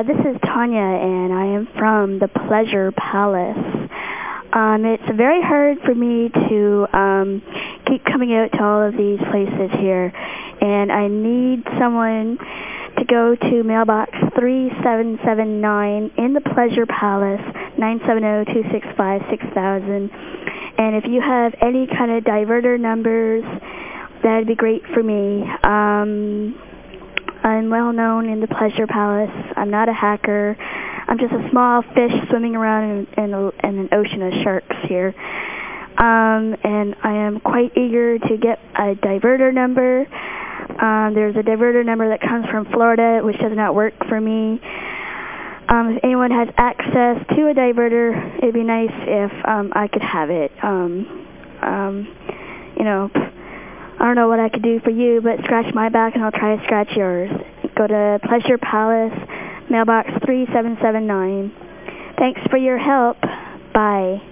Uh, this is Tanya, and I am from the Pleasure Palace. Um, it's very hard for me to um, keep coming out to all of these places here, and I need someone to go to mailbox 3779 in the Pleasure Palace, 970-265-6000. And if you have any kind of diverter numbers, that'd be great for me. Um, I'm well known in the Pleasure Palace. I'm not a hacker. I'm just a small fish swimming around in, in, a, in an ocean of sharks here. Um, and I am quite eager to get a diverter number. Um, there's a diverter number that comes from Florida, which does not work for me. Um, if anyone has access to a diverter, it'd be nice if um, I could have it. Um, um, you know, I don't know what I could do for you, but scratch my back and I'll try to scratch yours. Go to Pleasure Palace, mailbox 3779. Thanks for your help. Bye.